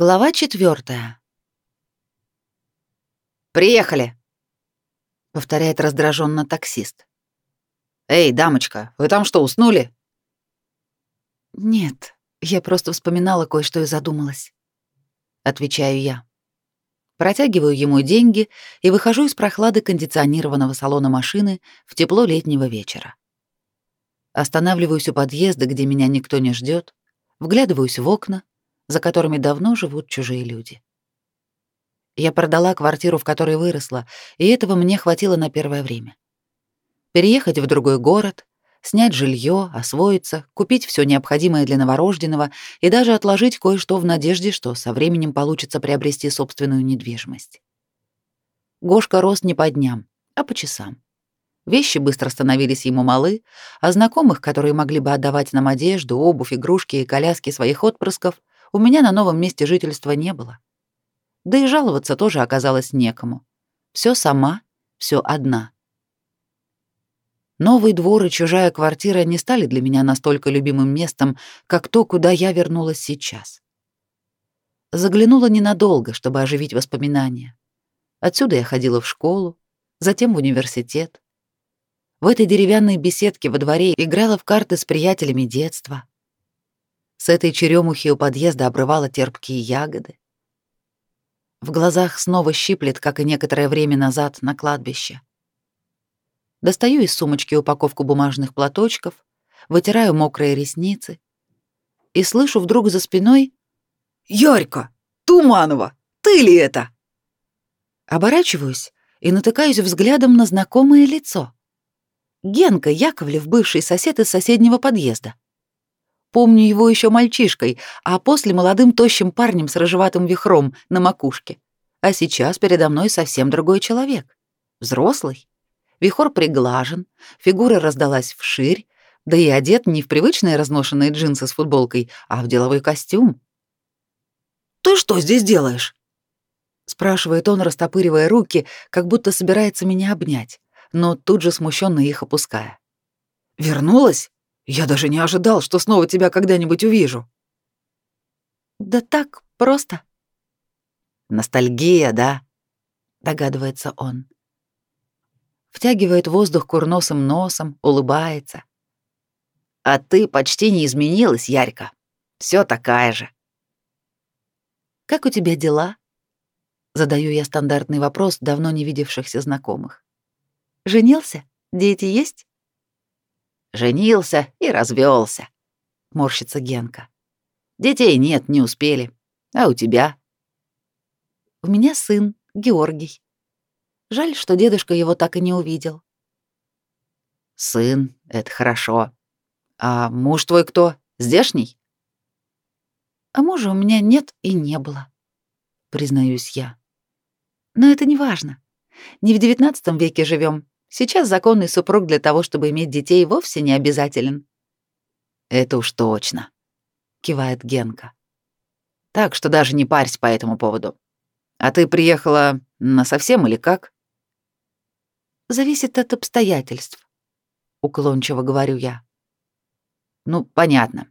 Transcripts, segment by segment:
Глава четвертая. «Приехали!» — повторяет раздраженно таксист. «Эй, дамочка, вы там что, уснули?» «Нет, я просто вспоминала кое-что и задумалась», — отвечаю я. Протягиваю ему деньги и выхожу из прохлады кондиционированного салона машины в тепло летнего вечера. Останавливаюсь у подъезда, где меня никто не ждет, вглядываюсь в окна, за которыми давно живут чужие люди. Я продала квартиру, в которой выросла, и этого мне хватило на первое время. Переехать в другой город, снять жилье, освоиться, купить все необходимое для новорожденного и даже отложить кое-что в надежде, что со временем получится приобрести собственную недвижимость. Гошка рос не по дням, а по часам. Вещи быстро становились ему малы, а знакомых, которые могли бы отдавать нам одежду, обувь, игрушки и коляски своих отпрысков, у меня на новом месте жительства не было. Да и жаловаться тоже оказалось некому. Все сама, все одна. Новый двор и чужая квартира не стали для меня настолько любимым местом, как то, куда я вернулась сейчас. Заглянула ненадолго, чтобы оживить воспоминания. Отсюда я ходила в школу, затем в университет. В этой деревянной беседке во дворе играла в карты с приятелями детства. С этой черемухи у подъезда обрывала терпкие ягоды. В глазах снова щиплет, как и некоторое время назад на кладбище. Достаю из сумочки упаковку бумажных платочков, вытираю мокрые ресницы и слышу вдруг за спиной «Ярька! Туманова! Ты ли это?» Оборачиваюсь и натыкаюсь взглядом на знакомое лицо. Генка Яковлев, бывший сосед из соседнего подъезда. Помню его еще мальчишкой, а после молодым тощим парнем с рыжеватым вихром на макушке. А сейчас передо мной совсем другой человек. Взрослый. Вихор приглажен, фигура раздалась вширь, да и одет не в привычные разношенные джинсы с футболкой, а в деловой костюм. «Ты что здесь делаешь?» спрашивает он, растопыривая руки, как будто собирается меня обнять но тут же смущенно их опуская. «Вернулась? Я даже не ожидал, что снова тебя когда-нибудь увижу». «Да так, просто». «Ностальгия, да?» — догадывается он. Втягивает воздух курносым носом, улыбается. «А ты почти не изменилась, Ярька. Все такая же». «Как у тебя дела?» Задаю я стандартный вопрос давно не видевшихся знакомых. Женился? Дети есть? Женился и развелся. Морщится Генка. Детей нет, не успели. А у тебя? У меня сын, Георгий. Жаль, что дедушка его так и не увидел. Сын, это хорошо. А муж твой кто? Здешний? А мужа у меня нет и не было, признаюсь я. Но это не важно. Не в девятнадцатом веке живем, Сейчас законный супруг для того, чтобы иметь детей, вовсе не обязателен. Это уж точно, кивает Генка. Так что даже не парься по этому поводу. А ты приехала на совсем или как? Зависит от обстоятельств, уклончиво говорю я. Ну, понятно.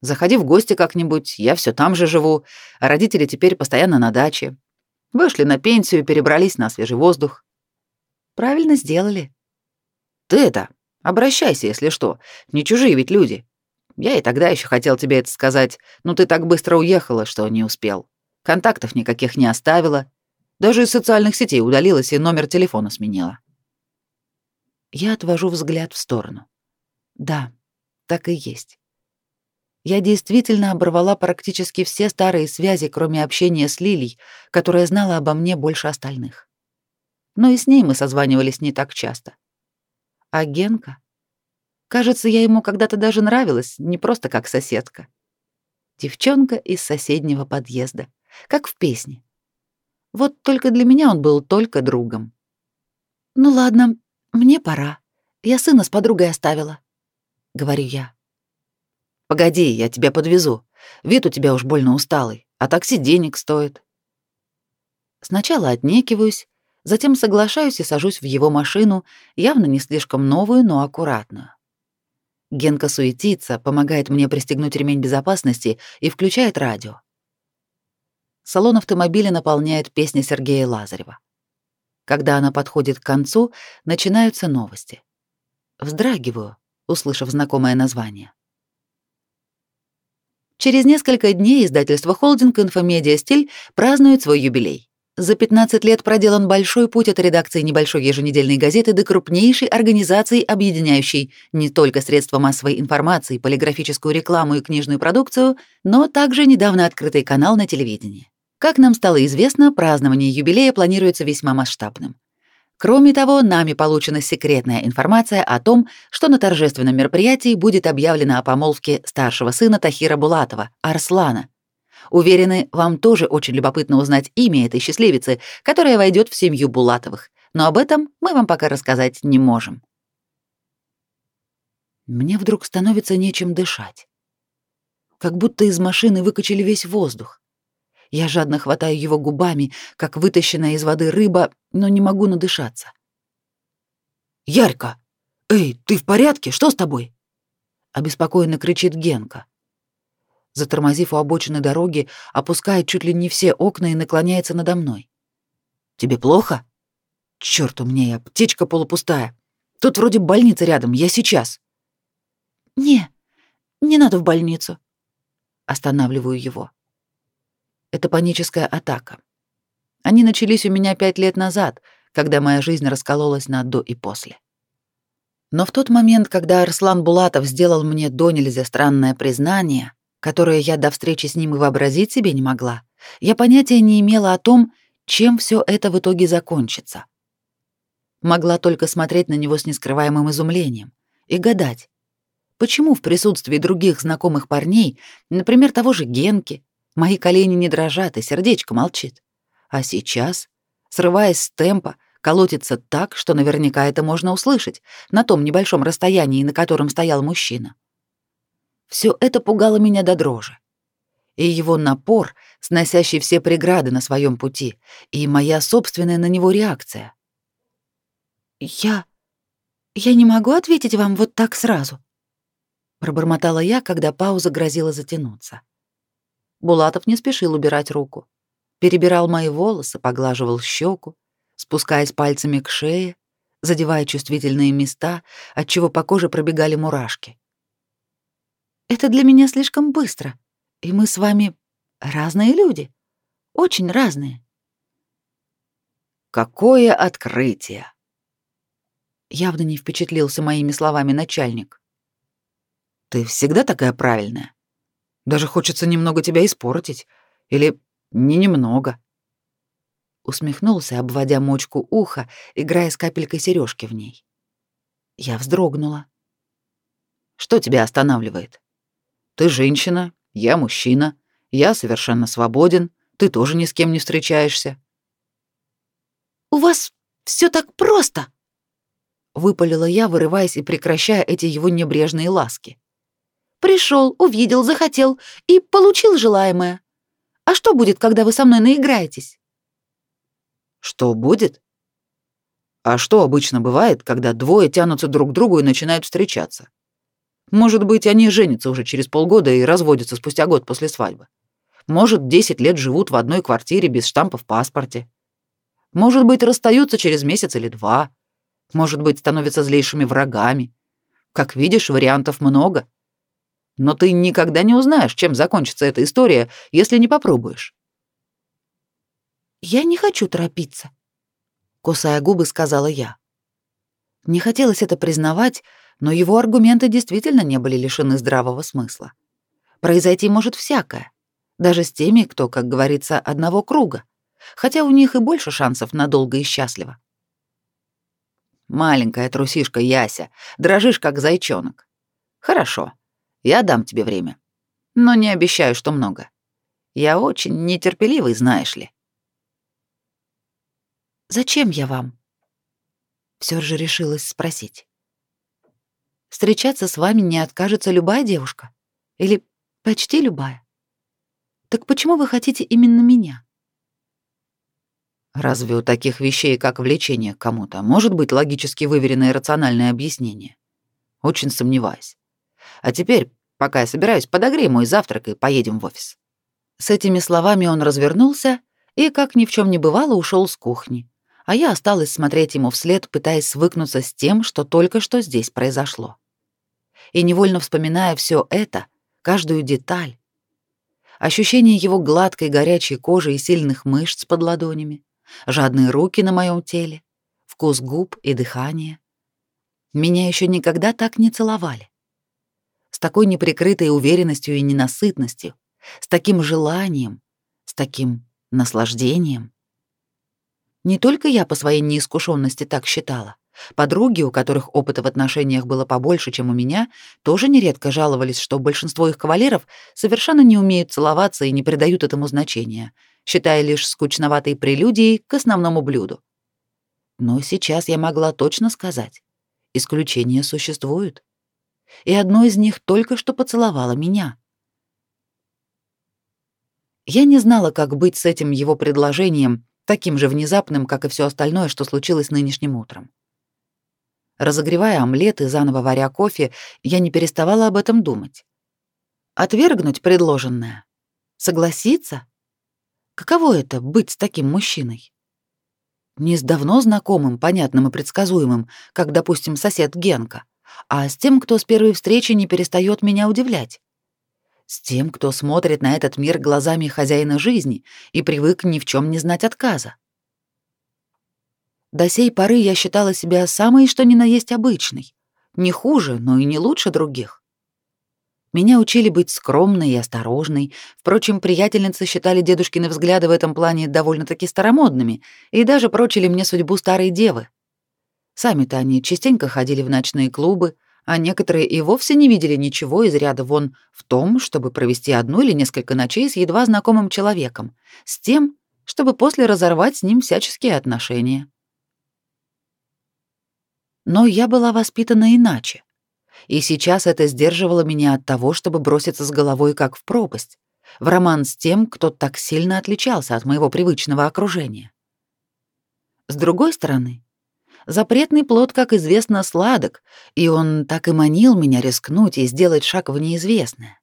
Заходи в гости как-нибудь, я все там же живу, а родители теперь постоянно на даче. Вышли на пенсию, перебрались на свежий воздух. Правильно сделали. Ты это, обращайся, если что. Не чужие ведь люди. Я и тогда еще хотел тебе это сказать, но ты так быстро уехала, что не успел. Контактов никаких не оставила. Даже из социальных сетей удалилась и номер телефона сменила. Я отвожу взгляд в сторону. Да, так и есть. Я действительно оборвала практически все старые связи, кроме общения с Лилей, которая знала обо мне больше остальных но и с ней мы созванивались не так часто. А Генка? Кажется, я ему когда-то даже нравилась, не просто как соседка. Девчонка из соседнего подъезда, как в песне. Вот только для меня он был только другом. «Ну ладно, мне пора. Я сына с подругой оставила», — говорю я. «Погоди, я тебя подвезу. Вид у тебя уж больно усталый, а такси денег стоит». Сначала отнекиваюсь, Затем соглашаюсь и сажусь в его машину, явно не слишком новую, но аккуратную. Генка суетится, помогает мне пристегнуть ремень безопасности и включает радио. салон автомобиля наполняет песня Сергея Лазарева. Когда она подходит к концу, начинаются новости. Вздрагиваю, услышав знакомое название. Через несколько дней издательство «Холдинг Инфомедиа Стиль» празднует свой юбилей. За 15 лет проделан большой путь от редакции небольшой еженедельной газеты до крупнейшей организации, объединяющей не только средства массовой информации, полиграфическую рекламу и книжную продукцию, но также недавно открытый канал на телевидении. Как нам стало известно, празднование юбилея планируется весьма масштабным. Кроме того, нами получена секретная информация о том, что на торжественном мероприятии будет объявлено о помолвке старшего сына Тахира Булатова, Арслана, Уверены, вам тоже очень любопытно узнать имя этой счастливицы, которая войдет в семью Булатовых. Но об этом мы вам пока рассказать не можем. Мне вдруг становится нечем дышать. Как будто из машины выкачали весь воздух. Я жадно хватаю его губами, как вытащенная из воды рыба, но не могу надышаться. «Ярька! Эй, ты в порядке? Что с тобой?» Обеспокоенно кричит Генка затормозив у обочины дороги, опускает чуть ли не все окна и наклоняется надо мной. «Тебе плохо?» «Чёрт, у меня и аптечка полупустая. Тут вроде больница рядом, я сейчас». «Не, не надо в больницу». Останавливаю его. Это паническая атака. Они начались у меня пять лет назад, когда моя жизнь раскололась на «до» и «после». Но в тот момент, когда Арслан Булатов сделал мне до нельзя странное признание, которое я до встречи с ним и вообразить себе не могла, я понятия не имела о том, чем все это в итоге закончится. Могла только смотреть на него с нескрываемым изумлением и гадать, почему в присутствии других знакомых парней, например, того же Генки, мои колени не дрожат и сердечко молчит. А сейчас, срываясь с темпа, колотится так, что наверняка это можно услышать на том небольшом расстоянии, на котором стоял мужчина. Все это пугало меня до дрожи. И его напор, сносящий все преграды на своем пути, и моя собственная на него реакция. «Я... я не могу ответить вам вот так сразу», — пробормотала я, когда пауза грозила затянуться. Булатов не спешил убирать руку. Перебирал мои волосы, поглаживал щеку, спускаясь пальцами к шее, задевая чувствительные места, отчего по коже пробегали мурашки. Это для меня слишком быстро. И мы с вами разные люди. Очень разные. Какое открытие! Явно не впечатлился моими словами начальник. Ты всегда такая правильная. Даже хочется немного тебя испортить. Или не немного. Усмехнулся, обводя мочку уха, играя с капелькой сережки в ней. Я вздрогнула. Что тебя останавливает? Ты женщина, я мужчина, я совершенно свободен, ты тоже ни с кем не встречаешься. У вас все так просто, выпалила я, вырываясь и прекращая эти его небрежные ласки. Пришел, увидел, захотел и получил желаемое. А что будет, когда вы со мной наиграетесь? Что будет? А что обычно бывает, когда двое тянутся друг к другу и начинают встречаться? Может быть, они женятся уже через полгода и разводятся спустя год после свадьбы. Может, 10 лет живут в одной квартире без штампа в паспорте. Может быть, расстаются через месяц или два. Может быть, становятся злейшими врагами. Как видишь, вариантов много. Но ты никогда не узнаешь, чем закончится эта история, если не попробуешь. Я не хочу торопиться, кусая губы, сказала я. Не хотелось это признавать, но его аргументы действительно не были лишены здравого смысла. Произойти может всякое, даже с теми, кто, как говорится, одного круга, хотя у них и больше шансов на долго и счастливо. Маленькая трусишка Яся, дрожишь как зайчонок. Хорошо, я дам тебе время, но не обещаю, что много. Я очень нетерпеливый, знаешь ли. Зачем я вам? Все же решилась спросить. Встречаться с вами не откажется любая девушка. Или почти любая. Так почему вы хотите именно меня? Разве у таких вещей, как влечение к кому-то, может быть логически выверенное рациональное объяснение? Очень сомневаюсь. А теперь, пока я собираюсь, подогрей мой завтрак и поедем в офис. С этими словами он развернулся и, как ни в чем не бывало, ушел с кухни, а я осталась смотреть ему вслед, пытаясь свыкнуться с тем, что только что здесь произошло. И невольно вспоминая все это, каждую деталь, ощущение его гладкой горячей кожи и сильных мышц под ладонями, жадные руки на моем теле, вкус губ и дыхание. Меня еще никогда так не целовали. С такой неприкрытой уверенностью и ненасытностью, с таким желанием, с таким наслаждением. Не только я по своей неискушенности так считала. Подруги, у которых опыта в отношениях было побольше, чем у меня, тоже нередко жаловались, что большинство их кавалеров совершенно не умеют целоваться и не придают этому значения, считая лишь скучноватой прелюдией к основному блюду. Но сейчас я могла точно сказать, исключения существуют. И одно из них только что поцеловало меня. Я не знала, как быть с этим его предложением, таким же внезапным, как и все остальное, что случилось нынешним утром. Разогревая омлет и заново варя кофе, я не переставала об этом думать. Отвергнуть предложенное? Согласиться? Каково это — быть с таким мужчиной? Не с давно знакомым, понятным и предсказуемым, как, допустим, сосед Генка, а с тем, кто с первой встречи не перестает меня удивлять. С тем, кто смотрит на этот мир глазами хозяина жизни и привык ни в чем не знать отказа. До сей поры я считала себя самой что ни на есть обычной. Не хуже, но и не лучше других. Меня учили быть скромной и осторожной. Впрочем, приятельницы считали дедушкины взгляды в этом плане довольно-таки старомодными и даже прочили мне судьбу старой девы. Сами-то они частенько ходили в ночные клубы, а некоторые и вовсе не видели ничего из ряда вон в том, чтобы провести одну или несколько ночей с едва знакомым человеком, с тем, чтобы после разорвать с ним всяческие отношения. Но я была воспитана иначе. И сейчас это сдерживало меня от того, чтобы броситься с головой как в пропасть, в роман с тем, кто так сильно отличался от моего привычного окружения. С другой стороны, запретный плод, как известно, сладок, и он так и манил меня рискнуть и сделать шаг в неизвестное.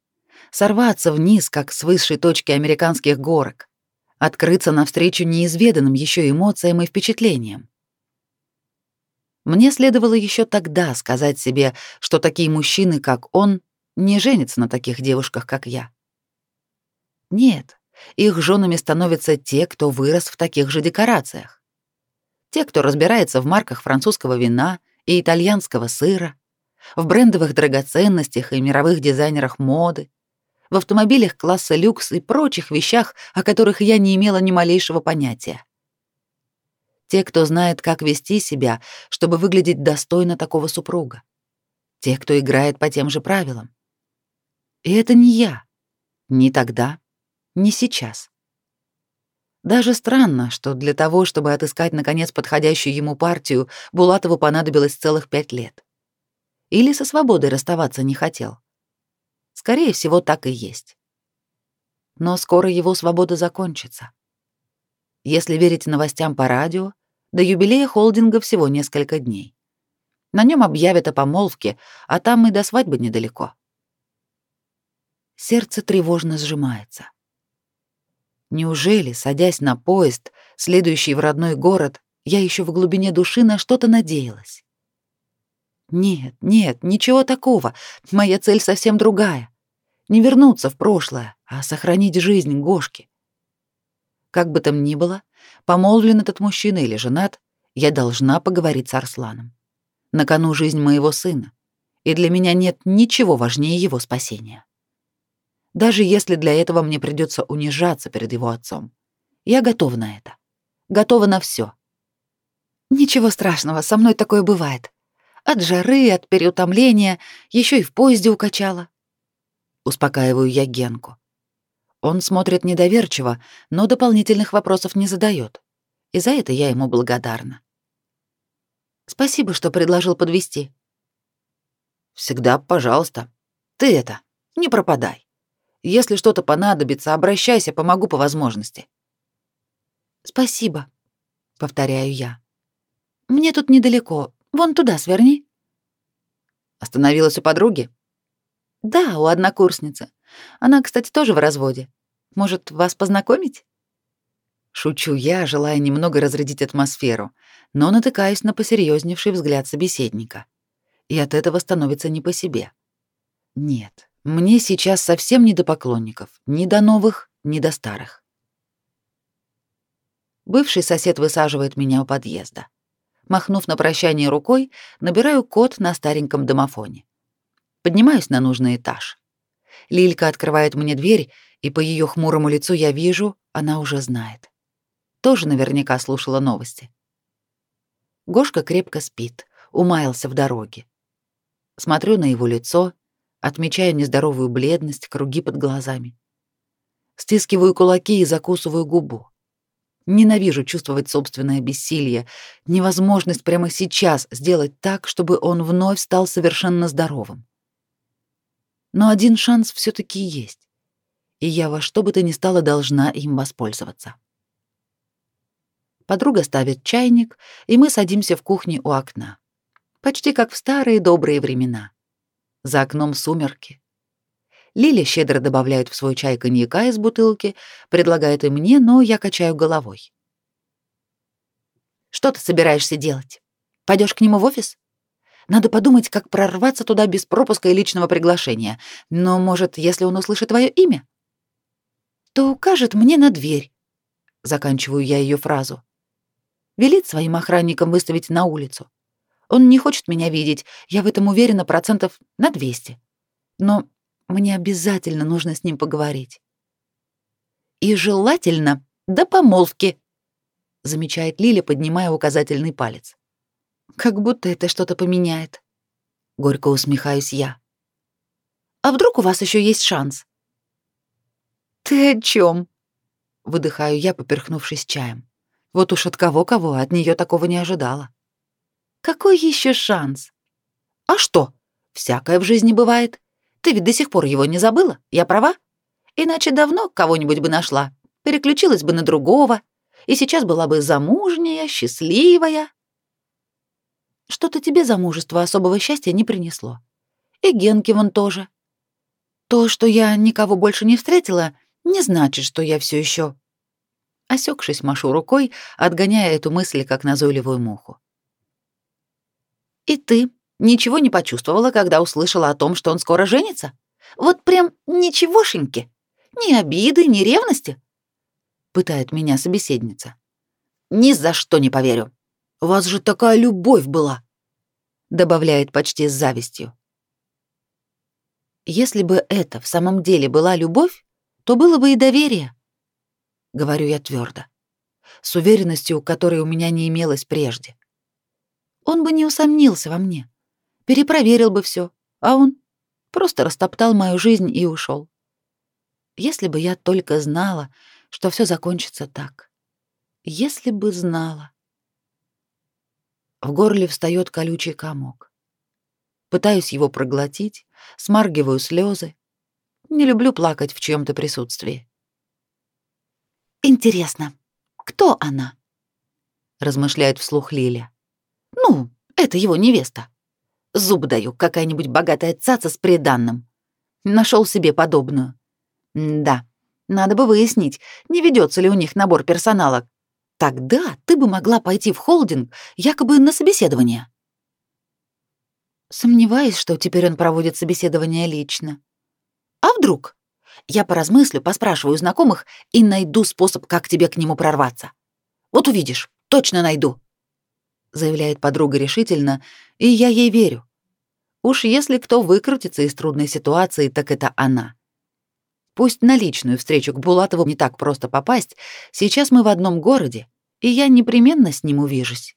Сорваться вниз, как с высшей точки американских горок. Открыться навстречу неизведанным еще эмоциям и впечатлениям. Мне следовало еще тогда сказать себе, что такие мужчины, как он, не женятся на таких девушках, как я. Нет, их женами становятся те, кто вырос в таких же декорациях. Те, кто разбирается в марках французского вина и итальянского сыра, в брендовых драгоценностях и мировых дизайнерах моды, в автомобилях класса люкс и прочих вещах, о которых я не имела ни малейшего понятия. Те, кто знает, как вести себя, чтобы выглядеть достойно такого супруга. Те, кто играет по тем же правилам. И это не я. Ни тогда, ни сейчас. Даже странно, что для того, чтобы отыскать, наконец, подходящую ему партию, Булатову понадобилось целых пять лет. Или со свободой расставаться не хотел. Скорее всего, так и есть. Но скоро его свобода закончится. Если верить новостям по радио, до юбилея холдинга всего несколько дней. На нем объявят о помолвке, а там и до свадьбы недалеко. Сердце тревожно сжимается. Неужели, садясь на поезд, следующий в родной город, я еще в глубине души на что-то надеялась? Нет, нет, ничего такого. Моя цель совсем другая. Не вернуться в прошлое, а сохранить жизнь Гошки. Как бы там ни было, помолвлен этот мужчина или женат, я должна поговорить с Арсланом. На кону жизнь моего сына, и для меня нет ничего важнее его спасения. Даже если для этого мне придется унижаться перед его отцом. Я готова на это. Готова на все. Ничего страшного, со мной такое бывает. От жары, от переутомления, еще и в поезде укачала. Успокаиваю я Генку. Он смотрит недоверчиво, но дополнительных вопросов не задает. И за это я ему благодарна. Спасибо, что предложил подвести. Всегда, пожалуйста. Ты это, не пропадай. Если что-то понадобится, обращайся, помогу по возможности. Спасибо, повторяю я. Мне тут недалеко. Вон туда сверни. Остановилась у подруги? Да, у однокурсницы. Она, кстати, тоже в разводе. Может, вас познакомить? Шучу я, желая немного разрядить атмосферу, но натыкаюсь на посерьезневший взгляд собеседника. И от этого становится не по себе. Нет, мне сейчас совсем не до поклонников, ни до новых, ни до старых. Бывший сосед высаживает меня у подъезда. Махнув на прощание рукой, набираю код на стареньком домофоне. Поднимаюсь на нужный этаж. Лилька открывает мне дверь, и по ее хмурому лицу я вижу, она уже знает. Тоже наверняка слушала новости. Гошка крепко спит, умаялся в дороге. Смотрю на его лицо, отмечаю нездоровую бледность, круги под глазами. Стискиваю кулаки и закусываю губу. Ненавижу чувствовать собственное бессилие, невозможность прямо сейчас сделать так, чтобы он вновь стал совершенно здоровым. Но один шанс все таки есть, и я во что бы то ни стало должна им воспользоваться. Подруга ставит чайник, и мы садимся в кухне у окна. Почти как в старые добрые времена. За окном сумерки. Лиля щедро добавляет в свой чай коньяка из бутылки, предлагает и мне, но я качаю головой. Что ты собираешься делать? Пойдешь к нему в офис? Надо подумать, как прорваться туда без пропуска и личного приглашения. Но, может, если он услышит твое имя, то укажет мне на дверь. Заканчиваю я ее фразу. Велит своим охранникам выставить на улицу. Он не хочет меня видеть, я в этом уверена процентов на 200. Но мне обязательно нужно с ним поговорить. И желательно до помолвки, замечает Лиля, поднимая указательный палец. Как будто это что-то поменяет. Горько усмехаюсь я. А вдруг у вас еще есть шанс? Ты о чем? Выдыхаю я, поперхнувшись чаем. Вот уж от кого-кого, от нее такого не ожидала. Какой еще шанс? А что? Всякое в жизни бывает. Ты ведь до сих пор его не забыла? Я права? Иначе давно кого-нибудь бы нашла, переключилась бы на другого, и сейчас была бы замужняя, счастливая. Что-то тебе замужество особого счастья не принесло. И Генке вон тоже. То, что я никого больше не встретила, не значит, что я все еще. Осекшись, машу рукой, отгоняя эту мысль, как назойливую муху. И ты Ничего не почувствовала, когда услышала о том, что он скоро женится? Вот прям ничегошеньки. Ни обиды, ни ревности. Пытает меня собеседница. Ни за что не поверю. У вас же такая любовь была. Добавляет почти с завистью. Если бы это в самом деле была любовь, то было бы и доверие. Говорю я твердо, с уверенностью, которой у меня не имелось прежде. Он бы не усомнился во мне перепроверил бы все, а он просто растоптал мою жизнь и ушел. Если бы я только знала, что все закончится так. Если бы знала. В горле встает колючий комок. Пытаюсь его проглотить, смаргиваю слезы. Не люблю плакать в чьем-то присутствии. Интересно, кто она? размышляет вслух Лиля. Ну, это его невеста. Зуб даю, какая-нибудь богатая цаца с приданным. Нашел себе подобную. да, надо бы выяснить, не ведется ли у них набор персонала. Тогда ты бы могла пойти в холдинг якобы на собеседование. Сомневаюсь, что теперь он проводит собеседование лично. А вдруг? Я поразмыслю, поспрашиваю знакомых и найду способ, как тебе к нему прорваться. Вот увидишь, точно найду заявляет подруга решительно, и я ей верю. Уж если кто выкрутится из трудной ситуации, так это она. Пусть на личную встречу к Булатову не так просто попасть, сейчас мы в одном городе, и я непременно с ним увижусь.